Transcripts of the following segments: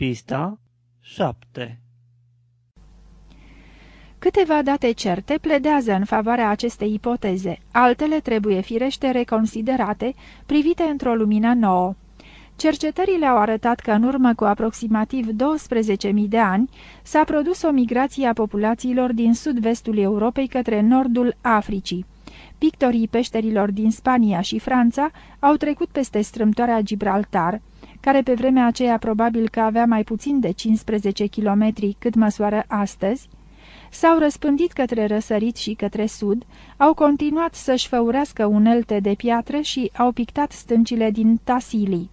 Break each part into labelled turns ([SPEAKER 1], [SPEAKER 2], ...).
[SPEAKER 1] Pista 7
[SPEAKER 2] Câteva date certe pledează în favoarea acestei ipoteze, altele trebuie firește reconsiderate, privite într-o lumină nouă. Cercetările au arătat că în urmă cu aproximativ 12.000 de ani s-a produs o migrație a populațiilor din sud-vestul Europei către nordul Africii. Pictorii peșterilor din Spania și Franța au trecut peste strâmtoarea Gibraltar, care pe vremea aceea probabil că avea mai puțin de 15 kilometri cât măsoară astăzi, s-au răspândit către răsărit și către sud, au continuat să-și făurească unelte de piatră și au pictat stâncile din Tasilii.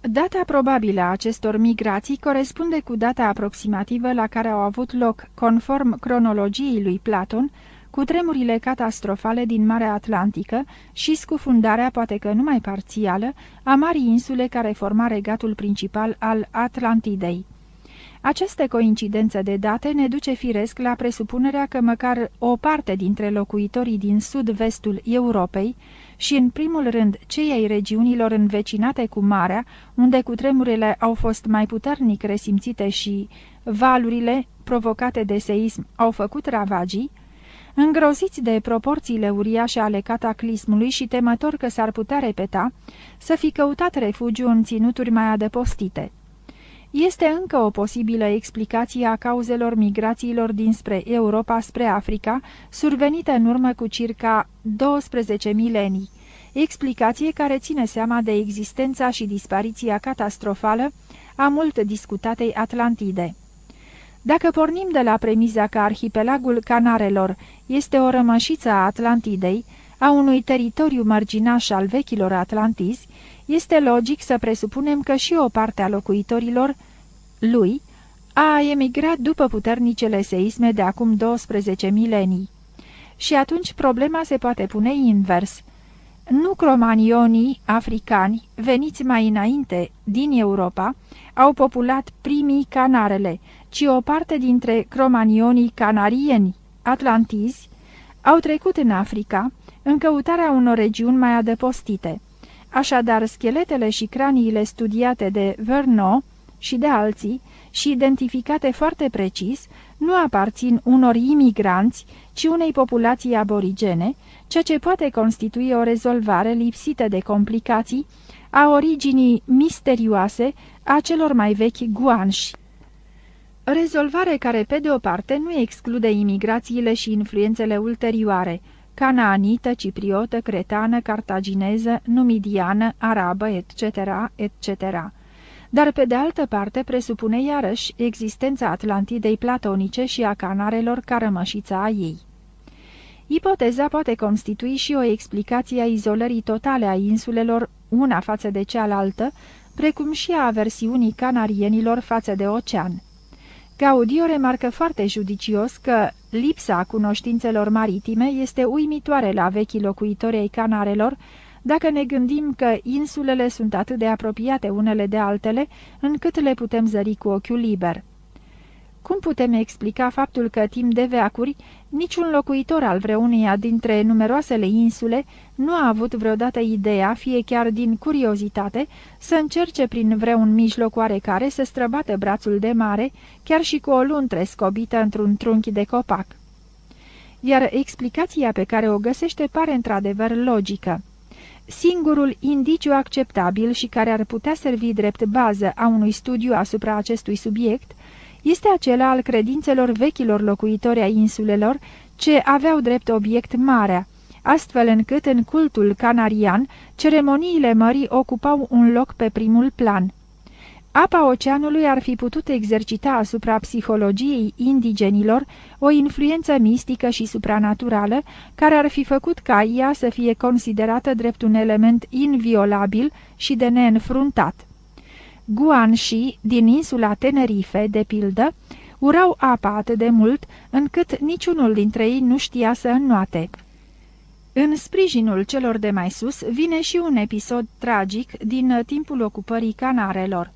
[SPEAKER 2] Data probabilă a acestor migrații corespunde cu data aproximativă la care au avut loc, conform cronologiei lui Platon, cu tremurile catastrofale din Marea Atlantică și scufundarea, poate că numai parțială, a marii insule care forma regatul principal al Atlantidei. Această coincidență de date ne duce firesc la presupunerea că măcar o parte dintre locuitorii din sud-vestul Europei și în primul rând cei ai regiunilor învecinate cu marea, unde cutremurile au fost mai puternic resimțite și valurile provocate de seism au făcut ravagii, îngroziți de proporțiile uriașe ale cataclismului și temător că s-ar putea repeta, să fi căutat refugiu în ținuturi mai adăpostite. Este încă o posibilă explicație a cauzelor migrațiilor dinspre Europa spre Africa, survenite în urmă cu circa 12 milenii, explicație care ține seama de existența și dispariția catastrofală a mult discutatei Atlantide. Dacă pornim de la premiza că arhipelagul Canarelor este o rămășiță a Atlantidei, a unui teritoriu marginaș al vechilor Atlantizi, este logic să presupunem că și o parte a locuitorilor lui a emigrat după puternicele seisme de acum 12 milenii. Și atunci problema se poate pune invers. Nu cromanionii africani, veniți mai înainte din Europa, au populat primii Canarele, ci o parte dintre cromanionii canarieni, atlantizi, au trecut în Africa în căutarea unor regiuni mai adăpostite. Așadar, scheletele și craniile studiate de Verneau și de alții și identificate foarte precis, nu aparțin unor imigranți, ci unei populații aborigene, ceea ce poate constitui o rezolvare lipsită de complicații a originii misterioase a celor mai vechi guanși. Rezolvare care, pe de o parte, nu exclude imigrațiile și influențele ulterioare, canaanită, cipriotă, cretană, cartagineză, numidiană, arabă, etc., etc., dar pe de altă parte presupune iarăși existența Atlantidei platonice și a canarelor ca rămășița a ei. Ipoteza poate constitui și o explicație a izolării totale a insulelor una față de cealaltă, precum și a aversiunii canarienilor față de ocean. Gaudio remarcă foarte judicios că lipsa cunoștințelor maritime este uimitoare la vechii locuitori ai Canarelor, dacă ne gândim că insulele sunt atât de apropiate unele de altele, încât le putem zări cu ochiul liber. Cum putem explica faptul că timp de veacuri niciun locuitor al vreuneia dintre numeroasele insule nu a avut vreodată ideea, fie chiar din curiozitate, să încerce prin vreun mijloc oarecare să străbată brațul de mare, chiar și cu o luntre scobită într-un trunchi de copac? Iar explicația pe care o găsește pare într-adevăr logică. Singurul indiciu acceptabil și care ar putea servi drept bază a unui studiu asupra acestui subiect este acela al credințelor vechilor locuitori ai insulelor ce aveau drept obiect marea, astfel încât în cultul canarian ceremoniile mării ocupau un loc pe primul plan. Apa oceanului ar fi putut exercita asupra psihologiei indigenilor o influență mistică și supranaturală, care ar fi făcut ca ea să fie considerată drept un element inviolabil și de neînfruntat. Guanși, din insula Tenerife, de pildă, urau apa atât de mult, încât niciunul dintre ei nu știa să înnoate. În sprijinul celor de mai sus vine și un episod tragic din timpul ocupării Canarelor.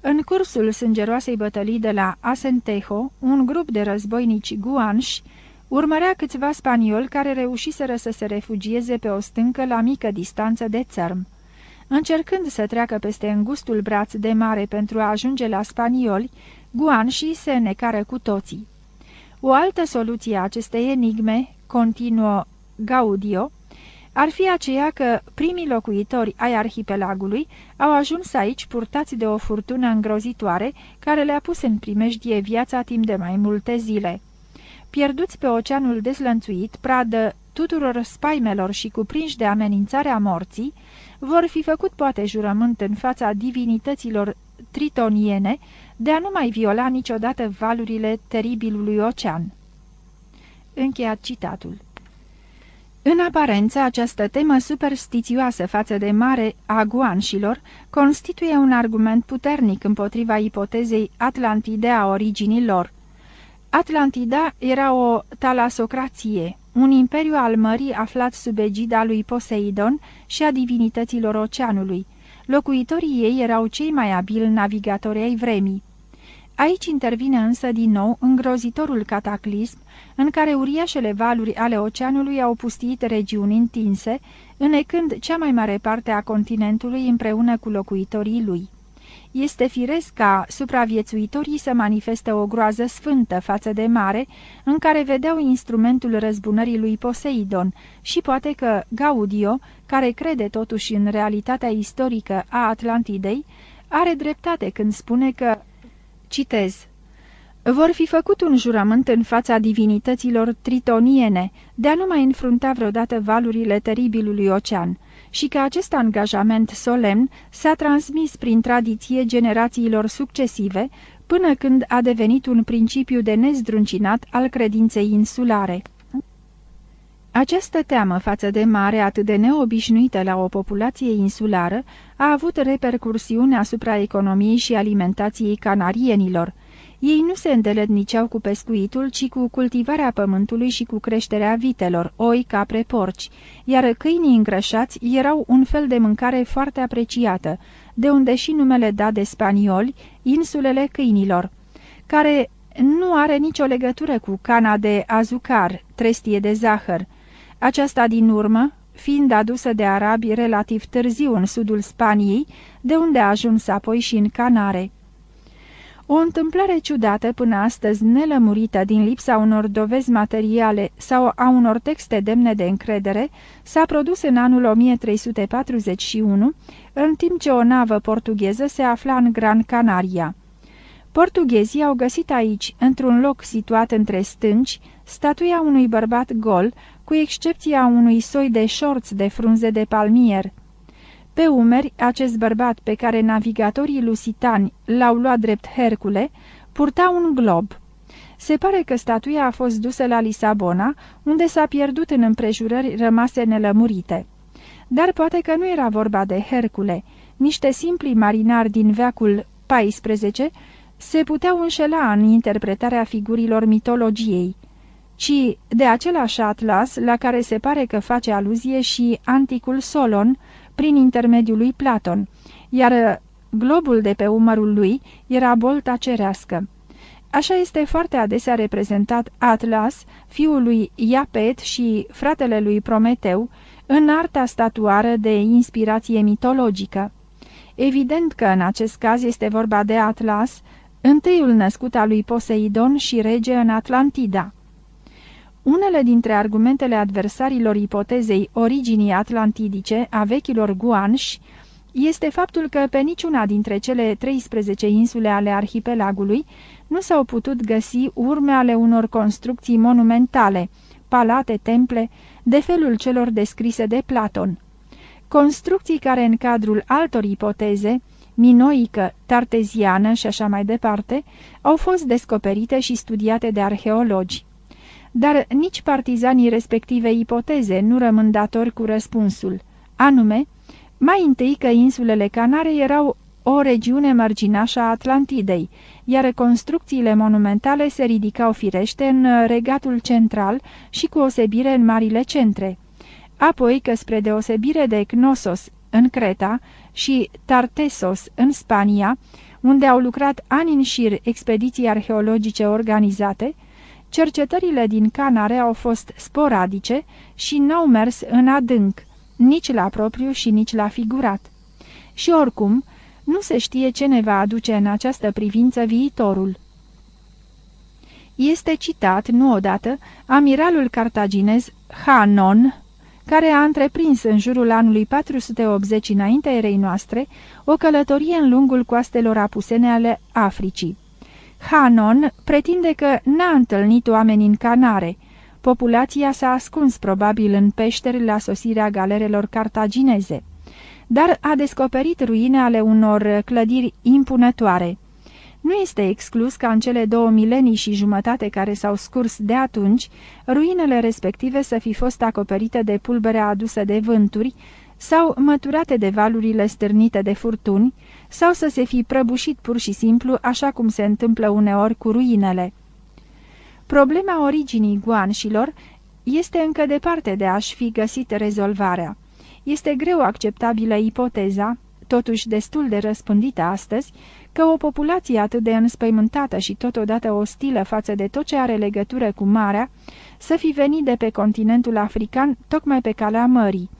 [SPEAKER 2] În cursul sângeroasei bătălii de la Asentejo, un grup de războinici guanși urmărea câțiva spanioli care reușiseră să se refugieze pe o stâncă la mică distanță de țărm. Încercând să treacă peste îngustul braț de mare pentru a ajunge la spanioli, guanșii se necară cu toții. O altă soluție a acestei enigme, continuă Gaudio, ar fi aceea că primii locuitori ai arhipelagului au ajuns aici purtați de o furtună îngrozitoare care le-a pus în primejdie viața timp de mai multe zile. Pierduți pe oceanul dezlănțuit, pradă tuturor spaimelor și cuprinși de amenințarea morții, vor fi făcut poate jurământ în fața divinităților tritoniene de a nu mai viola niciodată valurile teribilului ocean. Încheiat citatul. În aparență, această temă superstițioasă față de mare a guanșilor constituie un argument puternic împotriva ipotezei Atlantide a originii lor. Atlantida era o talasocrație, un imperiu al mării aflat sub egida lui Poseidon și a divinităților oceanului. Locuitorii ei erau cei mai abili navigatori ai vremii. Aici intervine însă din nou îngrozitorul cataclism în care uriașele valuri ale oceanului au pustit regiuni întinse, înecând cea mai mare parte a continentului împreună cu locuitorii lui. Este firesc ca supraviețuitorii să manifeste o groază sfântă față de mare, în care vedeau instrumentul răzbunării lui Poseidon și poate că Gaudio, care crede totuși în realitatea istorică a Atlantidei, are dreptate când spune că, citez, vor fi făcut un jurământ în fața divinităților tritoniene de a nu mai înfrunta vreodată valurile teribilului ocean și că acest angajament solemn s-a transmis prin tradiție generațiilor succesive până când a devenit un principiu de nezdruncinat al credinței insulare. Această teamă față de mare atât de neobișnuită la o populație insulară a avut repercursiune asupra economiei și alimentației canarienilor, ei nu se îndeletniceau cu pescuitul, ci cu cultivarea pământului și cu creșterea vitelor, oi, capre, porci, iar câinii îngrășați erau un fel de mâncare foarte apreciată, de unde și numele dat de spanioli, insulele câinilor, care nu are nicio legătură cu cana de azucar, trestie de zahăr. Aceasta din urmă, fiind adusă de arabi relativ târziu în sudul Spaniei, de unde a ajuns apoi și în Canare. O întâmplare ciudată până astăzi nelămurită din lipsa unor dovezi materiale sau a unor texte demne de încredere s-a produs în anul 1341, în timp ce o navă portugheză se afla în Gran Canaria. Portughezii au găsit aici, într-un loc situat între stânci, statuia unui bărbat gol, cu excepția unui soi de șorți de frunze de palmier. Pe umeri, acest bărbat pe care navigatorii lusitani l-au luat drept Hercule, purta un glob. Se pare că statuia a fost dusă la Lisabona, unde s-a pierdut în împrejurări rămase nelămurite. Dar poate că nu era vorba de Hercule. Niște simpli marinari din veacul XIV se puteau înșela în interpretarea figurilor mitologiei, ci de același atlas la care se pare că face aluzie și anticul Solon, prin intermediul lui Platon, iar globul de pe umărul lui era bolta cerească. Așa este foarte adesea reprezentat Atlas, fiul lui Iapet și fratele lui Prometeu, în arta statuară de inspirație mitologică. Evident că în acest caz este vorba de Atlas, întâiul născut al lui Poseidon și rege în Atlantida. Unele dintre argumentele adversarilor ipotezei originii atlantidice a vechilor guanși este faptul că pe niciuna dintre cele 13 insule ale arhipelagului nu s-au putut găsi urme ale unor construcții monumentale, palate, temple, de felul celor descrise de Platon. Construcții care în cadrul altor ipoteze, minoică, tarteziană și așa mai departe, au fost descoperite și studiate de arheologi dar nici partizanii respectivei ipoteze nu rămân datori cu răspunsul, anume, mai întâi că insulele Canare erau o regiune marginașă a Atlantidei, iar construcțiile monumentale se ridicau firește în regatul central și cu osebire în marile centre. Apoi că spre deosebire de Knossos în Creta și Tartesos în Spania, unde au lucrat ani în șir expediții arheologice organizate, Cercetările din Canare au fost sporadice și n-au mers în adânc, nici la propriu și nici la figurat. și oricum nu se știe ce ne va aduce în această privință viitorul. Este citat, nu odată, amiralul cartaginez Hanon, care a întreprins în jurul anului 480 înaintea erei noastre o călătorie în lungul coastelor apusene ale Africii. Hanon pretinde că n-a întâlnit oameni în Canare. Populația s-a ascuns probabil în peșteri la sosirea galerelor cartagineze, dar a descoperit ruine ale unor clădiri impunătoare. Nu este exclus ca în cele două milenii și jumătate care s-au scurs de atunci, ruinele respective să fi fost acoperite de pulberea adusă de vânturi sau măturate de valurile stârnite de furtuni, sau să se fi prăbușit pur și simplu, așa cum se întâmplă uneori cu ruinele. Problema originii guanșilor este încă departe de a-și fi găsit rezolvarea. Este greu acceptabilă ipoteza, totuși destul de răspândită astăzi, că o populație atât de înspăimântată și totodată ostilă față de tot ce are legătură cu marea, să fi venit de pe continentul african tocmai pe calea mării.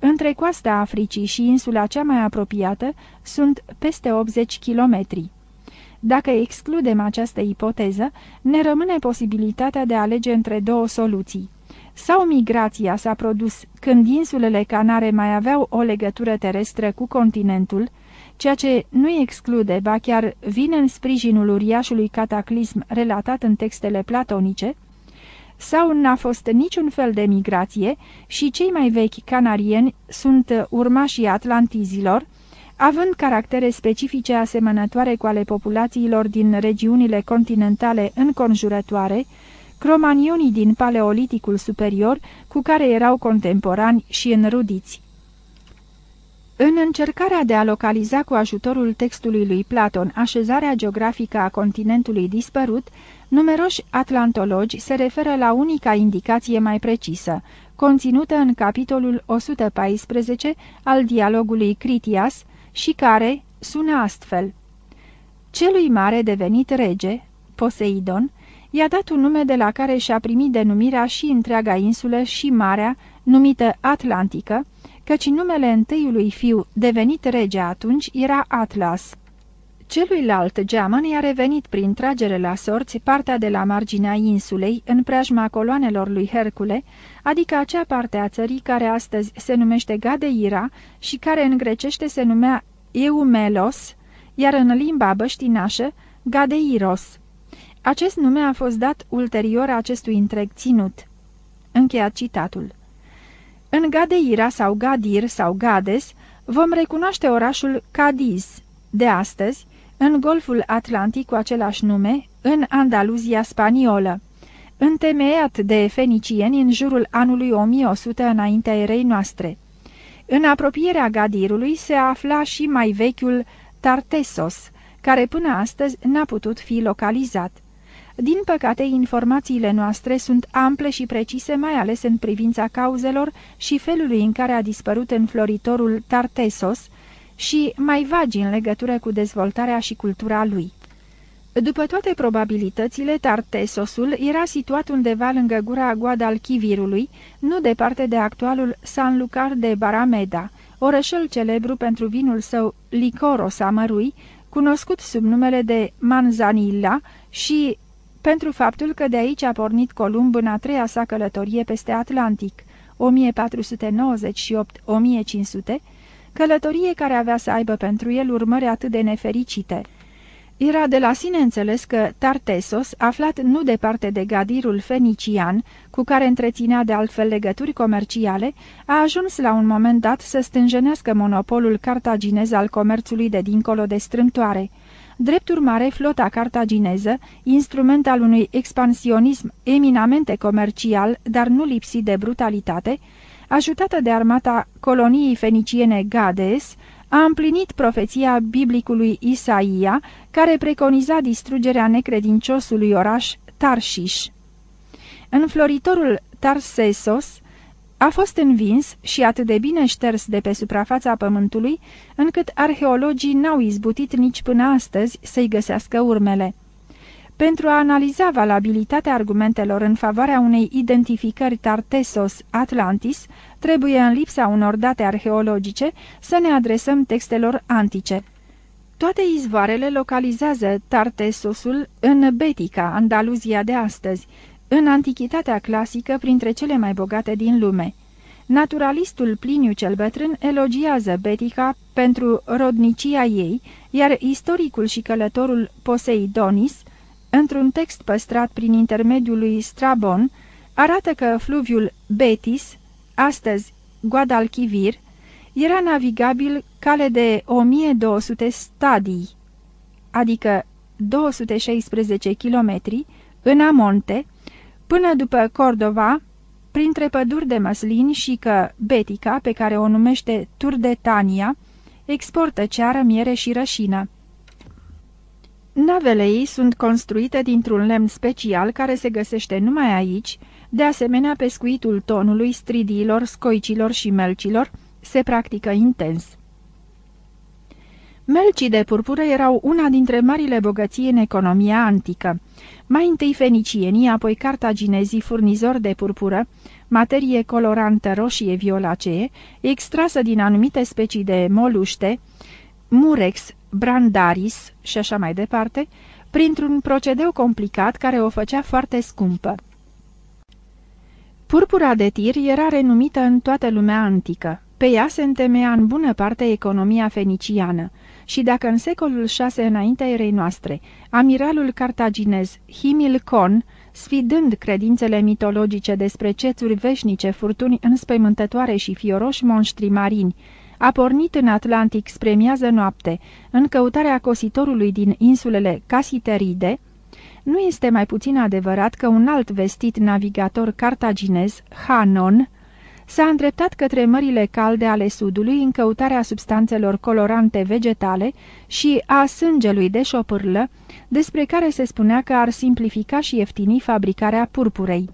[SPEAKER 2] Între coasta Africii și insula cea mai apropiată sunt peste 80 kilometri. Dacă excludem această ipoteză, ne rămâne posibilitatea de a alege între două soluții. Sau migrația s-a produs când insulele Canare mai aveau o legătură terestră cu continentul, ceea ce nu exclude, ba chiar vine în sprijinul uriașului cataclism relatat în textele platonice, sau n-a fost niciun fel de migrație și cei mai vechi canarieni sunt urmașii atlantizilor, având caractere specifice asemănătoare cu ale populațiilor din regiunile continentale înconjurătoare, cromanionii din paleoliticul superior cu care erau contemporani și înrudiți. În încercarea de a localiza cu ajutorul textului lui Platon așezarea geografică a continentului dispărut, numeroși atlantologi se referă la unica indicație mai precisă, conținută în capitolul 114 al dialogului Critias și care sună astfel. Celui mare devenit rege, Poseidon, i-a dat un nume de la care și-a primit denumirea și întreaga insulă și marea, numită Atlantică, căci numele întâiului fiu, devenit rege atunci, era Atlas. Celuilalt geamăn i-a revenit prin tragere la sorți partea de la marginea insulei, în preajma coloanelor lui Hercule, adică acea parte a țării care astăzi se numește Gadeira și care în grecește se numea Eumelos, iar în limba băștinașă Gadeiros. Acest nume a fost dat ulterior acestui întreg ținut. Încheiat citatul. În Gadeira sau Gadir sau Gades vom recunoaște orașul Cadiz, de astăzi, în Golful Atlantic cu același nume, în Andaluzia spaniolă, întemeiat de fenicieni în jurul anului 1100 înaintea erei noastre. În apropierea Gadirului se afla și mai vechiul Tartesos, care până astăzi n-a putut fi localizat. Din păcate, informațiile noastre sunt ample și precise, mai ales în privința cauzelor și felului în care a dispărut înfloritorul Tartesos și mai vagi în legătură cu dezvoltarea și cultura lui. După toate probabilitățile, Tartesosul era situat undeva lângă gura Guadalchivirului, nu departe de actualul San Lucar de Barameda, orășel celebru pentru vinul său Licoros amărui, cunoscut sub numele de Manzanilla și pentru faptul că de aici a pornit Columb în a treia sa călătorie peste Atlantic, 1498-1500, călătorie care avea să aibă pentru el urmări atât de nefericite. Era de la sine înțeles că Tartesos, aflat nu departe de Gadirul fenician, cu care întreținea de altfel legături comerciale, a ajuns la un moment dat să stânjenească monopolul cartaginez al comerțului de dincolo de strâmtoare. Drept urmare, flota cartagineză, instrument al unui expansionism eminamente comercial, dar nu lipsit de brutalitate, ajutată de armata coloniei feniciene Gades, a împlinit profeția biblicului Isaia, care preconiza distrugerea necredinciosului oraș Tarșiș. Înfloritorul Tarsesos a fost învins și atât de bine șters de pe suprafața pământului, încât arheologii n-au izbutit nici până astăzi să-i găsească urmele. Pentru a analiza valabilitatea argumentelor în favoarea unei identificări Tartesos-Atlantis, trebuie, în lipsa unor date arheologice, să ne adresăm textelor antice. Toate izvoarele localizează Tartesosul în Betica, Andaluzia de astăzi, în antichitatea clasică printre cele mai bogate din lume. Naturalistul Pliniu cel Bătrân elogiază Betica pentru rodnicia ei, iar istoricul și călătorul Poseidonis, într-un text păstrat prin intermediul lui Strabon, arată că fluviul Betis, astăzi Guadalquivir, era navigabil cale de 1200 stadii, adică 216 km, în amonte, până după Cordova, printre păduri de măslini și că Betica, pe care o numește Turdetania, exportă ceară, miere și rășină. Navele ei sunt construite dintr-un lemn special care se găsește numai aici, de asemenea pescuitul tonului, stridiilor, scoicilor și melcilor se practică intens. Melcii de purpură erau una dintre marile bogății în economia antică. Mai întâi fenicienii, apoi cartaginezii furnizori de purpură, materie colorantă roșie-violacee, extrasă din anumite specii de moluște, murex, brandaris și așa mai departe, printr-un procedeu complicat care o făcea foarte scumpă. Purpura de tir era renumită în toată lumea antică. Pe ea se întemeia în bună parte economia feniciană și dacă în secolul VI înaintea erei noastre, amiralul cartaginez Himilcon, sfidând credințele mitologice despre cețuri veșnice, furtuni înspăimântătoare și fioroși monștri marini, a pornit în Atlantic spre miază noapte, în căutarea cositorului din insulele Casiteride, nu este mai puțin adevărat că un alt vestit navigator cartaginez, Hanon, s-a îndreptat către mările calde ale sudului în căutarea substanțelor colorante vegetale și a sângelui de șopârlă, despre care se spunea că ar simplifica și ieftini fabricarea purpurei.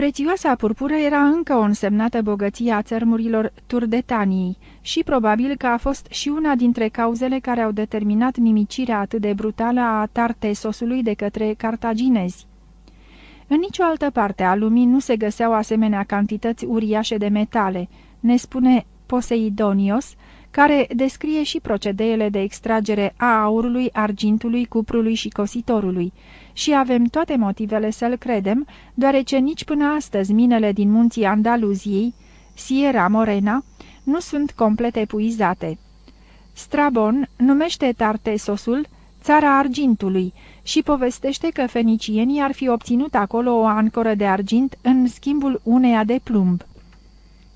[SPEAKER 2] Prețioasa purpură era încă o însemnată bogăție a țărmurilor Turdetaniei și probabil că a fost și una dintre cauzele care au determinat nimicirea atât de brutală a Tartesosului de către cartaginezi. În nicio altă parte a lumii nu se găseau asemenea cantități uriașe de metale, ne spune Poseidonios, care descrie și procedeele de extragere a aurului, argintului, cuprului și cositorului, și avem toate motivele să-l credem, deoarece nici până astăzi minele din munții Andaluziei, Sierra Morena, nu sunt complet epuizate. Strabon numește Tartesosul țara argintului și povestește că fenicienii ar fi obținut acolo o ancoră de argint în schimbul uneia de plumb.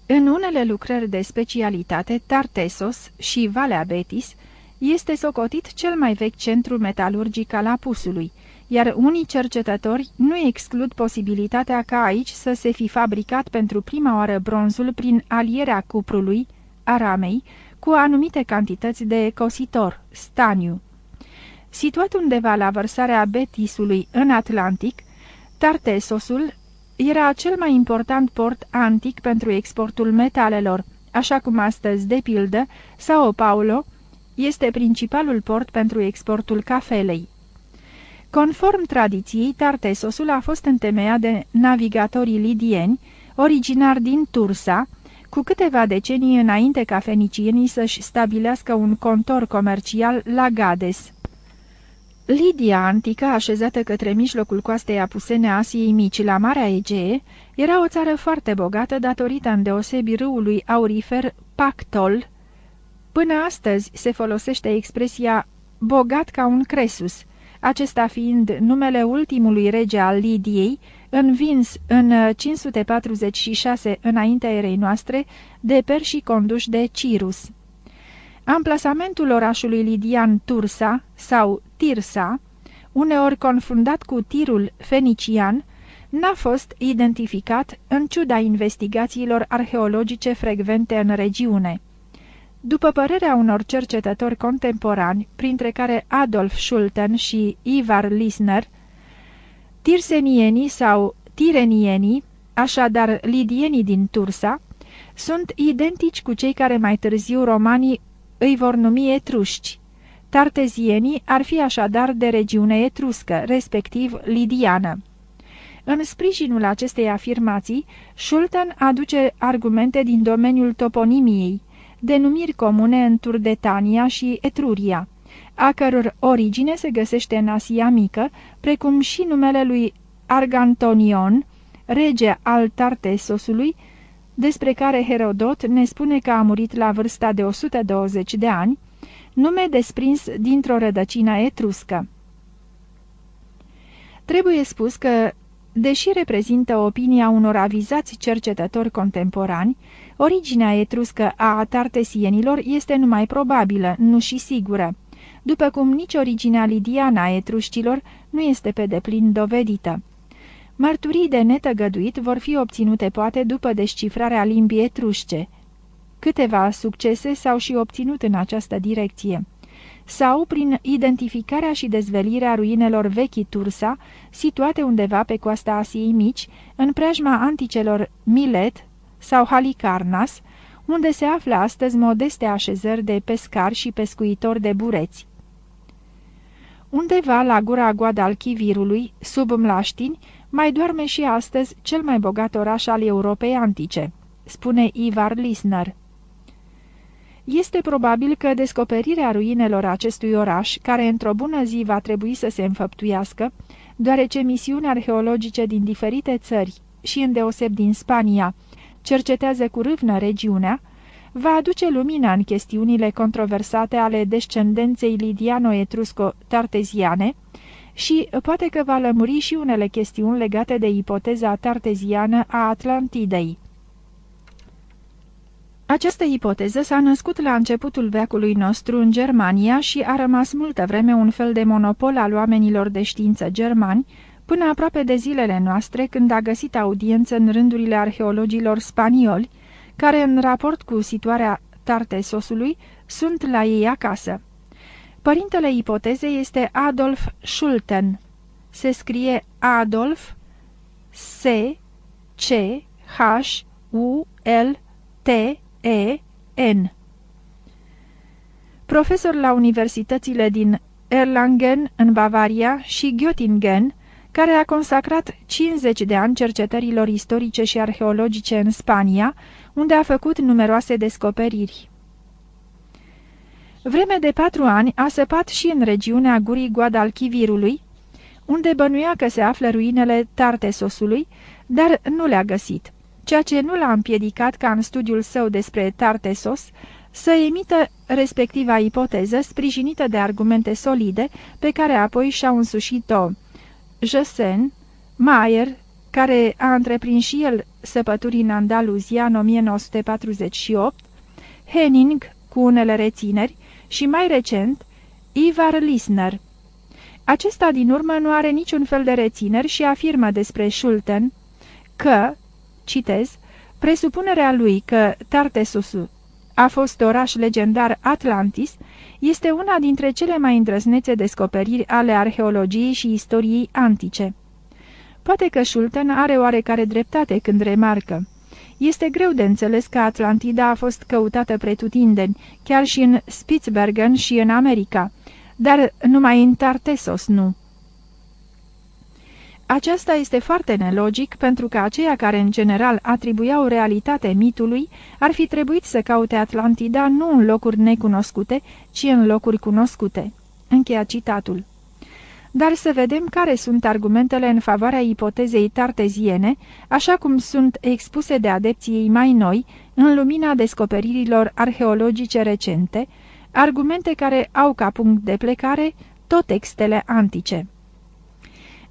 [SPEAKER 2] În unele lucrări de specialitate, Tartesos și Valea Betis este socotit cel mai vechi centru metalurgic al apusului, iar unii cercetători nu exclud posibilitatea ca aici să se fi fabricat pentru prima oară bronzul prin alierea cuprului, aramei, cu anumite cantități de cositor, staniu. Situat undeva la vărsarea Betisului în Atlantic, Tartesosul era cel mai important port antic pentru exportul metalelor, așa cum astăzi, de pildă, Sao Paulo este principalul port pentru exportul cafelei. Conform tradiției, Tartesosul a fost întemeiat de navigatorii lidieni, originari din Tursa, cu câteva decenii înainte ca fenicienii să-și stabilească un contor comercial la Gades. Lidia antică, așezată către mijlocul coastei apusene Asiei Mici la Marea Egee, era o țară foarte bogată datorită îndeosebi râului aurifer Pactol. Până astăzi se folosește expresia bogat ca un cresus, acesta fiind numele ultimului rege al Lidiei, învins în 546 înaintea erei noastre de perși conduși de Cirus. Amplasamentul orașului lidian Tursa sau Tirsa, uneori confundat cu tirul fenician, n-a fost identificat în ciuda investigațiilor arheologice frecvente în regiune. După părerea unor cercetători contemporani, printre care Adolf Schulten și Ivar Lisner, tirsenienii sau tirenienii, așadar lidienii din Tursa, sunt identici cu cei care mai târziu romanii îi vor numi etruști. Tartezienii ar fi așadar de regiune etruscă, respectiv lidiană. În sprijinul acestei afirmații, Schulten aduce argumente din domeniul toponimiei, denumiri comune în Turdetania și Etruria, a căror origine se găsește în Asia Mică, precum și numele lui Argantonion, rege al Tartesosului, despre care Herodot ne spune că a murit la vârsta de 120 de ani, nume desprins dintr-o rădăcină etruscă. Trebuie spus că, deși reprezintă opinia unor avizați cercetători contemporani, originea etruscă a tartesienilor este numai probabilă, nu și sigură, după cum nici originea lidiană a etrușcilor nu este pe deplin dovedită. Mărturii de netăgăduit vor fi obținute poate după descifrarea limbii etrușce. Câteva succese s-au și obținut în această direcție sau prin identificarea și dezvelirea ruinelor vechi Tursa, situate undeva pe coasta Asiei Mici, în preajma anticelor Milet sau Halicarnas, unde se află astăzi modeste așezări de pescari și pescuitori de bureți. Undeva la gura Guadalchivirului, sub Mlaștini, mai doarme și astăzi cel mai bogat oraș al Europei antice, spune Ivar Lisner. Este probabil că descoperirea ruinelor acestui oraș, care într-o bună zi va trebui să se înfăptuiască, deoarece misiuni arheologice din diferite țări și îndeoseb din Spania cercetează cu râvnă regiunea, va aduce lumina în chestiunile controversate ale descendenței lidiano-etrusco-tarteziane și poate că va lămuri și unele chestiuni legate de ipoteza tarteziană a Atlantidei. Această ipoteză s-a născut la începutul veacului nostru în Germania și a rămas multă vreme un fel de monopol al oamenilor de știință germani, până aproape de zilele noastre, când a găsit audiență în rândurile arheologilor spanioli, care, în raport cu situarea Tartesosului, sunt la ei acasă. Părintele ipotezei este Adolf Schulten. Se scrie Adolf S C H U L T E N. Profesor la universitățile din Erlangen, în Bavaria, și Göttingen, care a consacrat 50 de ani cercetărilor istorice și arheologice în Spania, unde a făcut numeroase descoperiri. Vreme de patru ani a săpat și în regiunea gurii Guadalchivirului, unde bănuia că se află ruinele Tartesosului, dar nu le-a găsit, ceea ce nu l-a împiedicat ca în studiul său despre Tartesos să emită respectiva ipoteză sprijinită de argumente solide pe care apoi și-au însușit-o Jesen, Mayer, care a întreprins și el săpături în Andaluzia în 1948, Henning, cu unele rețineri, și mai recent, Ivar Lisner. Acesta din urmă nu are niciun fel de rețineri și afirmă despre Schulten că, citez, presupunerea lui că Tartessusul a fost oraș legendar Atlantis este una dintre cele mai îndrăznețe descoperiri ale arheologiei și istoriei antice. Poate că Schulten are oarecare dreptate când remarcă. Este greu de înțeles că Atlantida a fost căutată pretutindeni, chiar și în Spitsbergen și în America, dar numai în Tartesos nu. Aceasta este foarte nelogic pentru că aceia care în general atribuiau realitate mitului ar fi trebuit să caute Atlantida nu în locuri necunoscute, ci în locuri cunoscute. Încheia citatul. Dar să vedem care sunt argumentele în favoarea ipotezei tarteziene, așa cum sunt expuse de adepții ei mai noi, în lumina descoperirilor arheologice recente, argumente care au ca punct de plecare tot textele antice.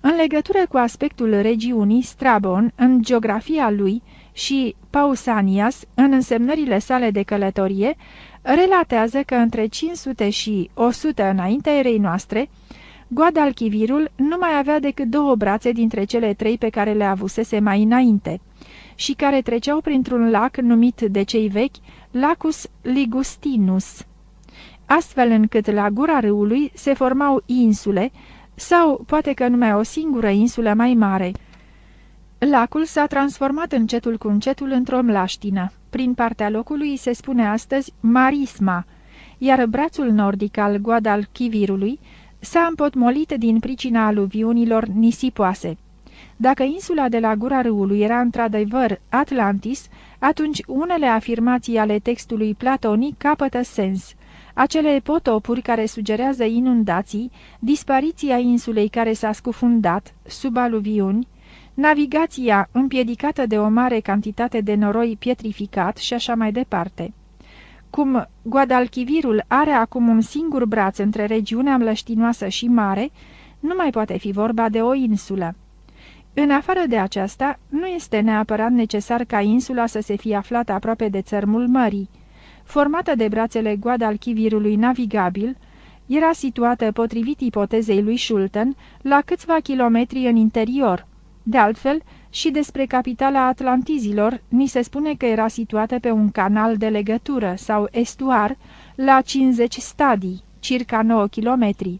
[SPEAKER 2] În legătură cu aspectul regiunii, Strabon, în geografia lui, și Pausanias, în însemnările sale de călătorie, relatează că între 500 și 100 înaintea erei noastre, Guadalchivirul nu mai avea decât două brațe dintre cele trei pe care le avusese mai înainte și care treceau printr-un lac numit de cei vechi Lacus Ligustinus, astfel încât la gura râului se formau insule, sau poate că numai o singură insulă mai mare. Lacul s-a transformat încetul cu încetul într-o mlaștină. Prin partea locului se spune astăzi Marisma, iar brațul nordic al Guadalquivirului s-a împotmolit din pricina aluviunilor nisipoase. Dacă insula de la gura râului era într-adevăr Atlantis, atunci unele afirmații ale textului platonic capătă sens. Acele potopuri care sugerează inundații, dispariția insulei care s-a scufundat, sub aluviuni, navigația împiedicată de o mare cantitate de noroi pietrificat și așa mai departe. Cum Guadalchivirul are acum un singur braț între regiunea mlăștinoasă și mare, nu mai poate fi vorba de o insulă. În afară de aceasta, nu este neapărat necesar ca insula să se fie aflată aproape de țărmul mării. Formată de brațele Guadalchivirului navigabil, era situată, potrivit ipotezei lui Schulten, la câțiva kilometri în interior. De altfel, și despre capitala Atlantizilor, ni se spune că era situată pe un canal de legătură sau estuar la 50 stadii, circa 9 kilometri.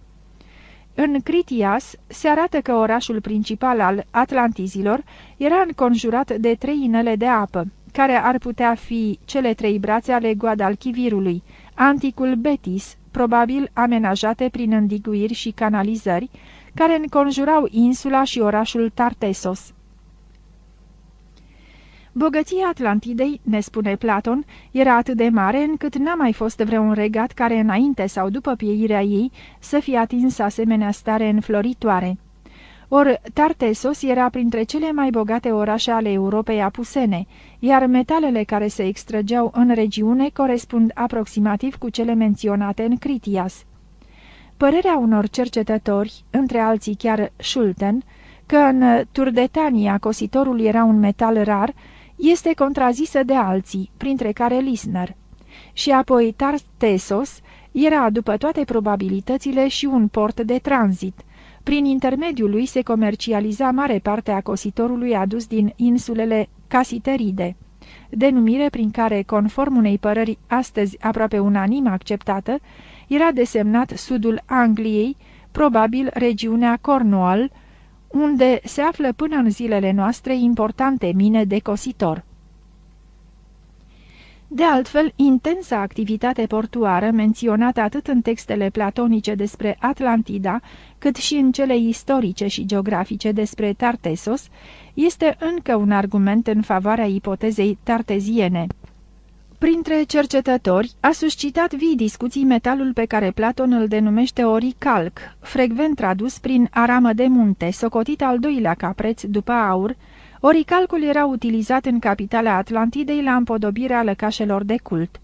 [SPEAKER 2] În Critias se arată că orașul principal al Atlantizilor era înconjurat de trei inele de apă, care ar putea fi cele trei brațe ale Guadalchivirului, anticul Betis, probabil amenajate prin îndiguiri și canalizări, care înconjurau insula și orașul Tartesos. Bogăția Atlantidei, ne spune Platon, era atât de mare încât n-a mai fost vreun regat care înainte sau după pieirea ei să fie atins asemenea stare înfloritoare. Or, Tartesos era printre cele mai bogate orașe ale Europei apusene, iar metalele care se extrăgeau în regiune corespund aproximativ cu cele menționate în Critias. Părerea unor cercetători, între alții chiar Schulten, că în Turdetania cositorul era un metal rar, este contrazisă de alții, printre care Lisner. Și apoi Tartesos era, după toate probabilitățile, și un port de tranzit. Prin intermediul lui se comercializa mare parte a cositorului adus din insulele Casiteride, denumire prin care, conform unei părări astăzi aproape unanim acceptată, era desemnat sudul Angliei, probabil regiunea Cornwall, unde se află până în zilele noastre importante mine de cositor. De altfel, intensa activitate portuară, menționată atât în textele platonice despre Atlantida, cât și în cele istorice și geografice despre Tartesos, este încă un argument în favoarea ipotezei tarteziene. Printre cercetători a suscitat vii discuții metalul pe care Platon îl denumește oricalc, frecvent tradus prin aramă de munte, socotit al doilea ca preț după aur, oricalcul era utilizat în capitala Atlantidei la împodobirea lăcașelor de cult.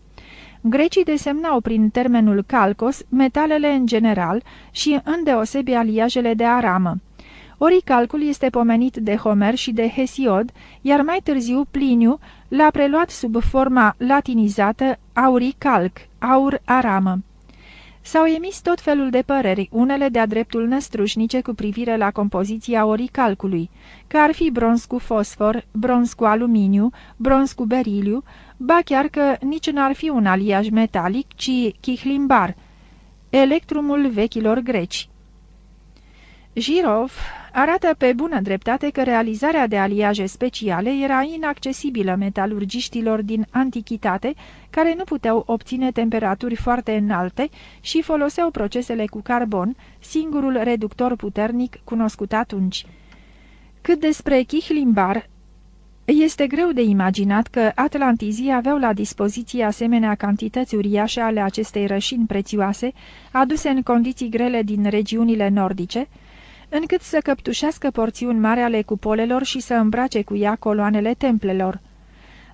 [SPEAKER 2] Grecii desemnau prin termenul calcos metalele în general și îndeosebi aliajele de aramă. Oricalcul este pomenit de Homer și de Hesiod, iar mai târziu Pliniu l-a preluat sub forma latinizată auricalc, aur aramă. S-au emis tot felul de păreri, unele de-a dreptul năstrușnice cu privire la compoziția oricalcului, că ar fi bronz cu fosfor, bronz cu aluminiu, bronz cu beriliu, ba chiar că nici n-ar fi un aliaj metalic, ci chihlimbar, electrumul vechilor greci. Girov arată pe bună dreptate că realizarea de aliaje speciale era inaccesibilă metalurgiștilor din antichitate, care nu puteau obține temperaturi foarte înalte și foloseau procesele cu carbon, singurul reductor puternic cunoscut atunci. Cât despre chihlimbar, este greu de imaginat că atlantizii aveau la dispoziție asemenea cantități uriașe ale acestei rășini prețioase, aduse în condiții grele din regiunile nordice, încât să căptușească porțiuni mari ale cupolelor și să îmbrace cu ea coloanele templelor.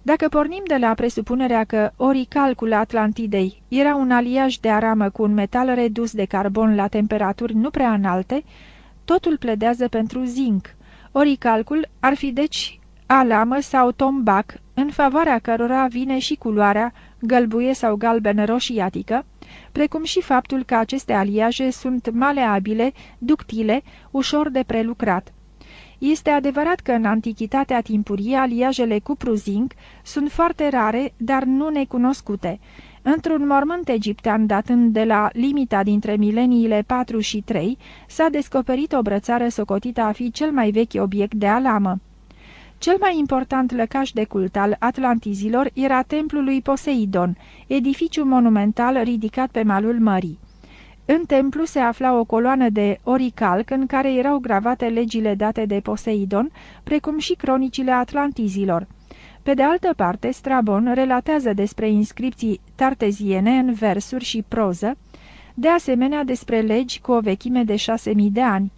[SPEAKER 2] Dacă pornim de la presupunerea că oricalcul Atlantidei era un aliaj de aramă cu un metal redus de carbon la temperaturi nu prea înalte, totul pledează pentru zinc. Oricalcul ar fi deci alamă sau tombac, în favoarea cărora vine și culoarea gălbuie sau galben roșiatică, precum și faptul că aceste aliaje sunt maleabile, ductile, ușor de prelucrat. Este adevărat că în antichitatea timpurie aliajele cu pruzinc sunt foarte rare, dar nu necunoscute. Într-un mormânt egiptean datând de la limita dintre mileniile 4 și 3, s-a descoperit o brățară socotită a fi cel mai vechi obiect de alamă. Cel mai important lăcaș de cult al atlantizilor era templul lui Poseidon, edificiu monumental ridicat pe malul mării. În templu se afla o coloană de oricalc în care erau gravate legile date de Poseidon, precum și cronicile atlantizilor. Pe de altă parte, Strabon relatează despre inscripții tarteziene în versuri și proză, de asemenea despre legi cu o vechime de șase mii de ani.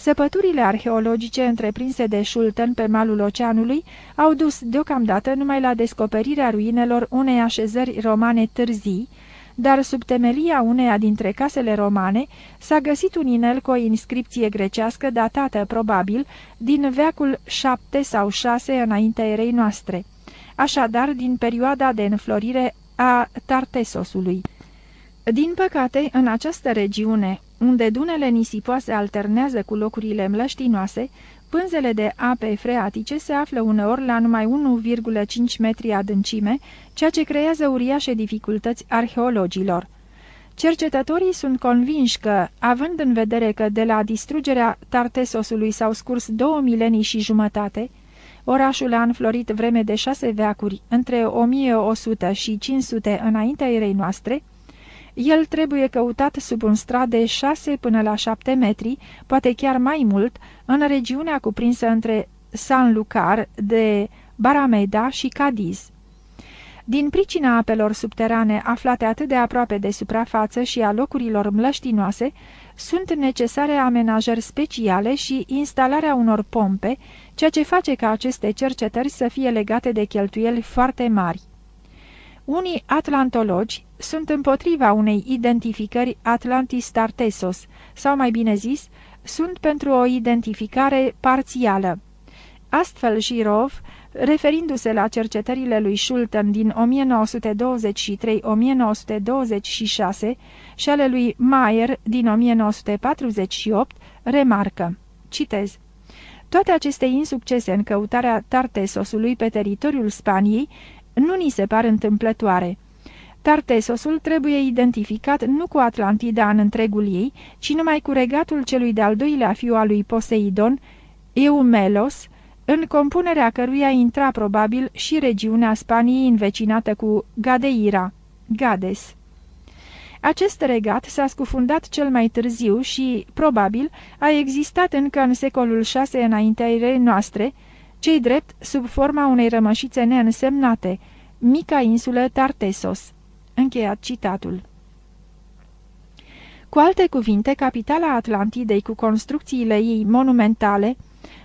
[SPEAKER 2] Săpăturile arheologice întreprinse de Schulten pe malul oceanului au dus deocamdată numai la descoperirea ruinelor unei așezări romane târzii, dar sub temelia uneia dintre casele romane s-a găsit un inel cu o inscripție grecească datată, probabil, din veacul 7 sau 6 înaintea erei noastre, așadar din perioada de înflorire a Tartesosului. Din păcate, în această regiune, unde dunele nisipoase alternează cu locurile mlăștinoase, pânzele de ape freatice se află uneori la numai 1,5 metri adâncime, ceea ce creează uriașe dificultăți arheologilor. Cercetătorii sunt convinși că, având în vedere că de la distrugerea Tartesosului s-au scurs două milenii și jumătate, orașul a înflorit vreme de șase veacuri, între 1100 și 500 înaintea erei noastre, el trebuie căutat sub un strat de 6 până la 7 metri, poate chiar mai mult, în regiunea cuprinsă între San Lucar de Barameda și Cadiz. Din pricina apelor subterane aflate atât de aproape de suprafață și a locurilor mlăștinoase, sunt necesare amenajări speciale și instalarea unor pompe, ceea ce face ca aceste cercetări să fie legate de cheltuieli foarte mari. Unii atlantologi sunt împotriva unei identificări Atlantis-Tartesos, sau mai bine zis, sunt pentru o identificare parțială. Astfel Jirov, referindu-se la cercetările lui Schulten din 1923-1926 și ale lui Mayer din 1948, remarcă, citez, Toate aceste insuccese în căutarea Tartesosului pe teritoriul Spaniei nu ni se par întâmplătoare. Tartesosul trebuie identificat nu cu Atlantida în întregul ei, ci numai cu regatul celui de-al doilea fiu al lui Poseidon, Eumelos, în compunerea căruia intra probabil și regiunea Spaniei învecinată cu Gadeira, Gades. Acest regat s-a scufundat cel mai târziu și, probabil, a existat încă în secolul VI înaintea erei noastre, cei drept sub forma unei rămășițe neînsemnate, mica insulă Tartesos. Încheiat citatul. Cu alte cuvinte, capitala Atlantidei cu construcțiile ei monumentale,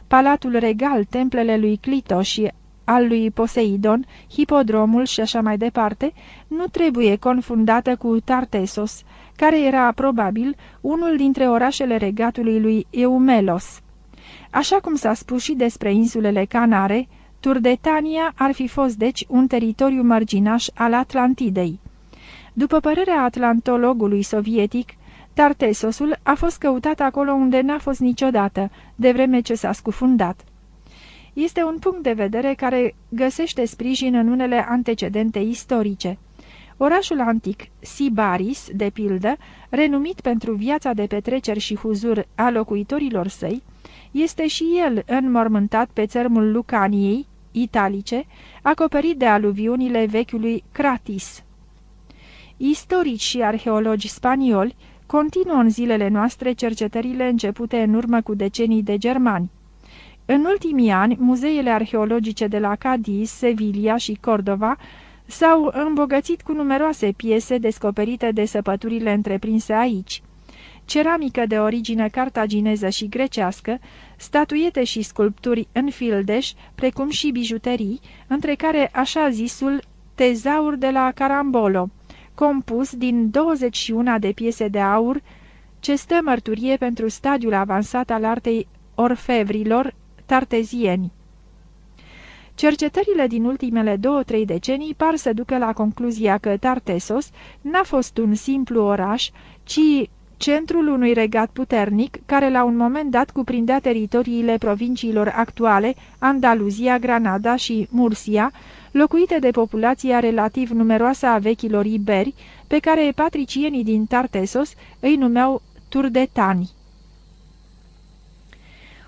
[SPEAKER 2] palatul regal, templele lui Clito și al lui Poseidon, hipodromul și așa mai departe, nu trebuie confundată cu Tartesos, care era probabil unul dintre orașele regatului lui Eumelos. Așa cum s-a spus și despre insulele Canare, Turdetania ar fi fost deci un teritoriu marginaș al Atlantidei. După părerea atlantologului sovietic, Tartesosul a fost căutat acolo unde n-a fost niciodată, de vreme ce s-a scufundat. Este un punct de vedere care găsește sprijin în unele antecedente istorice. Orașul antic Sibaris, de pildă, renumit pentru viața de petreceri și huzur a locuitorilor săi, este și el înmormântat pe țărmul Lucaniei, italice, acoperit de aluviunile vechiului Cratis. Istorici și arheologi spanioli continuă în zilele noastre cercetările începute în urmă cu decenii de germani. În ultimii ani, muzeele arheologice de la Cadiz, Sevilla și Cordova s-au îmbogățit cu numeroase piese descoperite de săpăturile întreprinse aici. Ceramică de origine cartagineză și grecească, statuiete și sculpturi în fildeș, precum și bijuterii, între care așa zisul tezaur de la Carambolo, compus din 21 de piese de aur, ce stă mărturie pentru stadiul avansat al artei orfevrilor tartezieni. Cercetările din ultimele două-trei decenii par să ducă la concluzia că Tartesos n-a fost un simplu oraș, ci centrul unui regat puternic, care la un moment dat cuprindea teritoriile provinciilor actuale, Andaluzia, Granada și Mursia, locuite de populația relativ numeroasă a vechilor iberi, pe care patricienii din Tartesos îi numeau turdetani.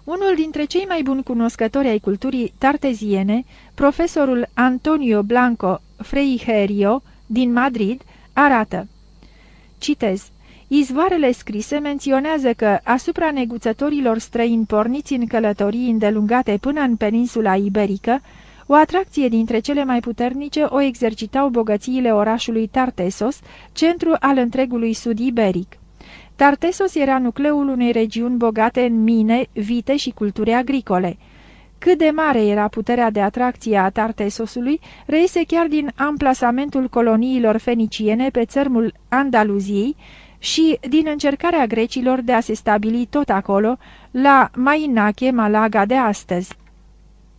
[SPEAKER 2] Unul dintre cei mai buni cunoscători ai culturii tarteziene, profesorul Antonio Blanco Freijerio din Madrid, arată. Citez. Izvoarele scrise menționează că asupra neguțătorilor străini porniți în călătorii îndelungate până în peninsula iberică, o atracție dintre cele mai puternice o exercitau bogățiile orașului Tartesos, centru al întregului sud iberic. Tartesos era nucleul unei regiuni bogate în mine, vite și culturi agricole. Cât de mare era puterea de atracție a Tartesosului, reiese chiar din amplasamentul coloniilor feniciene pe țărmul Andaluziei și din încercarea grecilor de a se stabili tot acolo, la Mainache, Malaga de astăzi.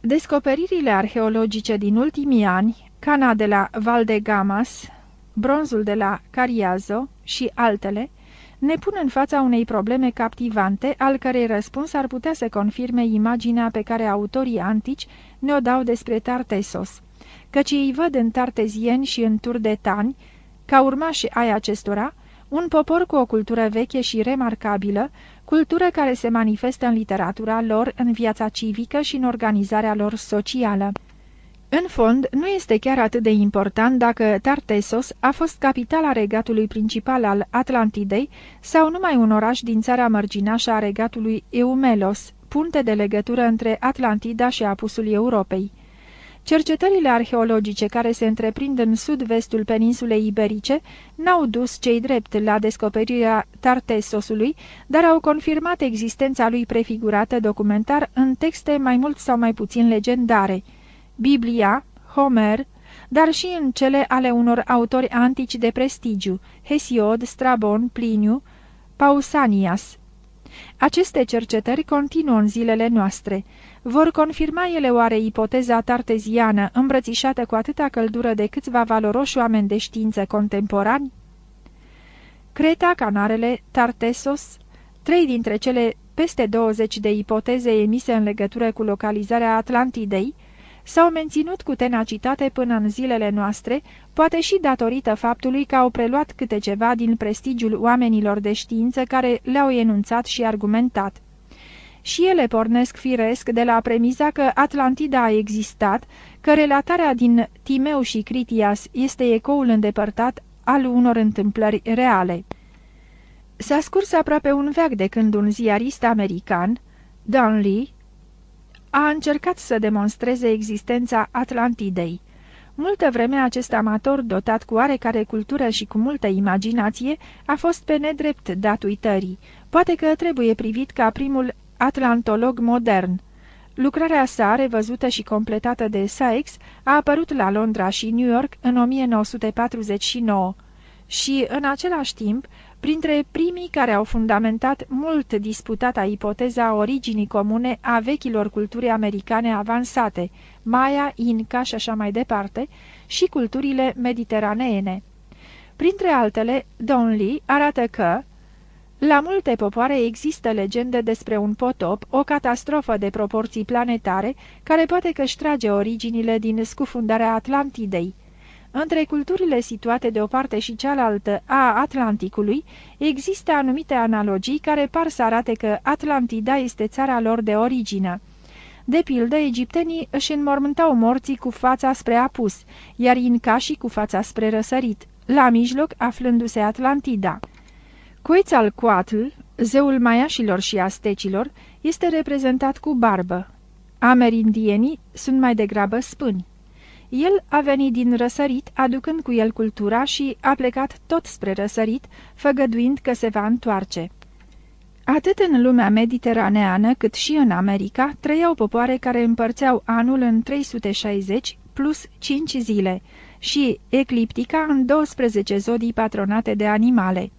[SPEAKER 2] Descoperirile arheologice din ultimii ani, cana de la Valdegamas, bronzul de la Cariazo și altele, ne pun în fața unei probleme captivante, al cărei răspuns ar putea să confirme imaginea pe care autorii antici ne-o dau despre Tartesos, căci ei văd în tartezieni și în turdetani, ca urmași ai acestora, un popor cu o cultură veche și remarcabilă, cultură care se manifestă în literatura lor, în viața civică și în organizarea lor socială. În fond, nu este chiar atât de important dacă Tartesos a fost capitala regatului principal al Atlantidei sau numai un oraș din țara mărginașă a regatului Eumelos, punte de legătură între Atlantida și apusul Europei. Cercetările arheologice care se întreprind în sud-vestul peninsulei iberice n-au dus cei drept la descoperirea Tartesosului, dar au confirmat existența lui prefigurată documentar în texte mai mult sau mai puțin legendare – Biblia, Homer, dar și în cele ale unor autori antici de prestigiu, Hesiod, Strabon, Pliniu, Pausanias. Aceste cercetări continuă în zilele noastre. Vor confirma ele oare ipoteza tarteziană îmbrățișată cu atâta căldură de câțiva valoroși oameni de știință contemporani? Creta, Canarele, Tartesos, trei dintre cele peste 20 de ipoteze emise în legătură cu localizarea Atlantidei, s-au menținut cu tenacitate până în zilele noastre, poate și datorită faptului că au preluat câte ceva din prestigiul oamenilor de știință care le-au enunțat și argumentat. Și ele pornesc firesc de la premiza că Atlantida a existat, că relatarea din Timeu și Critias este ecoul îndepărtat al unor întâmplări reale. S-a scurs aproape un veac de când un ziarist american, Lee, a încercat să demonstreze existența Atlantidei. Multă vreme acest amator, dotat cu oarecare cultură și cu multă imaginație, a fost pe nedrept dat uitării. Poate că trebuie privit ca primul atlantolog modern. Lucrarea sa, revăzută și completată de Sykes, a apărut la Londra și New York în 1949 și, în același timp, printre primii care au fundamentat mult disputata ipoteza originii comune a vechilor culturi americane avansate, Maya, Inca și așa mai departe, și culturile mediteraneene. Printre altele, Lee arată că la multe popoare există legende despre un potop, o catastrofă de proporții planetare, care poate că își trage originile din scufundarea Atlantidei. Între culturile situate de o parte și cealaltă a Atlanticului, există anumite analogii care par să arate că Atlantida este țara lor de origine. De pildă, egiptenii își înmormântau morții cu fața spre apus, iar incașii cu fața spre răsărit, la mijloc aflându-se Atlantida. Quetzalcoatl, zeul maiașilor și astecilor, este reprezentat cu barbă. Amerindienii sunt mai degrabă spâni. El a venit din răsărit, aducând cu el cultura și a plecat tot spre răsărit, făgăduind că se va întoarce. Atât în lumea mediteraneană cât și în America trăiau popoare care împărțeau anul în 360 plus 5 zile și ecliptica în 12 zodii patronate de animale.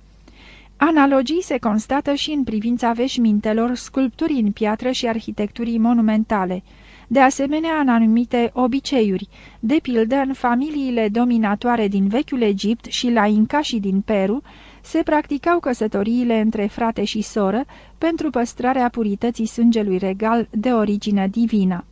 [SPEAKER 2] Analogii se constată și în privința veșmintelor, sculpturii în piatră și arhitecturii monumentale – de asemenea în anumite obiceiuri, de pildă în familiile dominatoare din vechiul Egipt și la incașii din Peru, se practicau căsătoriile între frate și soră pentru păstrarea purității sângelui regal de origine divină.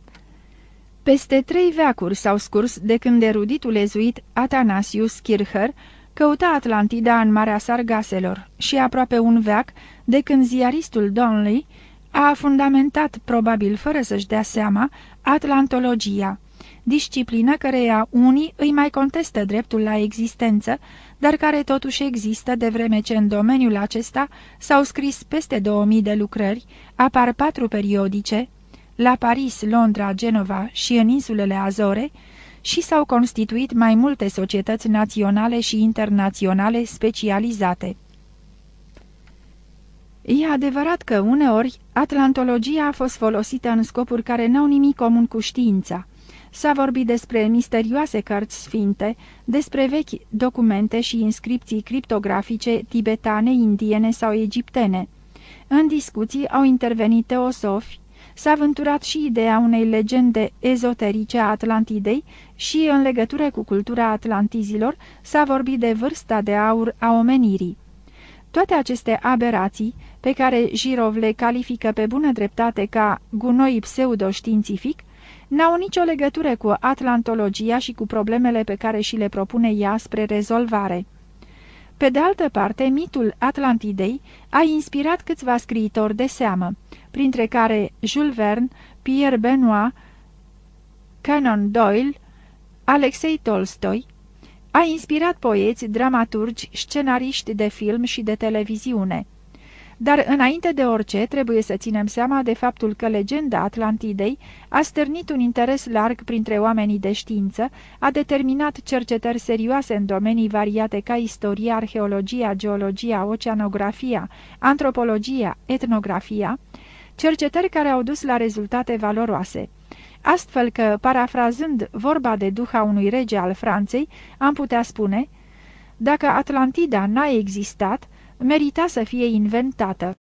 [SPEAKER 2] Peste trei veacuri s-au scurs de când eruditul ezuit Athanasius Kircher căuta Atlantida în Marea Sargaselor și aproape un veac de când ziaristul Donley a fundamentat, probabil fără să-și dea seama, atlantologia, disciplină căreia unii îi mai contestă dreptul la existență, dar care totuși există de vreme ce în domeniul acesta s-au scris peste 2000 de lucrări, apar patru periodice, la Paris, Londra, Genova și în insulele Azore, și s-au constituit mai multe societăți naționale și internaționale specializate. E adevărat că uneori atlantologia a fost folosită în scopuri care n-au nimic comun cu știința. S-a vorbit despre misterioase cărți sfinte, despre vechi documente și inscripții criptografice tibetane, indiene sau egiptene. În discuții au intervenit teosofi, s-a aventurat și ideea unei legende ezoterice a Atlantidei și, în legătură cu cultura atlantizilor, s-a vorbit de vârsta de aur a omenirii. Toate aceste aberații, pe care Jirov le califică pe bună dreptate ca gunoi pseudoștiințific, n-au nicio legătură cu atlantologia și cu problemele pe care și le propune ea spre rezolvare. Pe de altă parte, mitul Atlantidei a inspirat câțiva scriitori de seamă, printre care Jules Verne, Pierre Benoit, Conan Doyle, Alexei Tolstoi, a inspirat poeți, dramaturgi, scenariști de film și de televiziune. Dar înainte de orice, trebuie să ținem seama de faptul că legenda Atlantidei a stârnit un interes larg printre oamenii de știință, a determinat cercetări serioase în domenii variate ca istoria, arheologia, geologia, oceanografia, antropologia, etnografia, cercetări care au dus la rezultate valoroase. Astfel că, parafrazând vorba de duha unui rege al Franței, am putea spune, dacă Atlantida n-a existat, merita să fie inventată.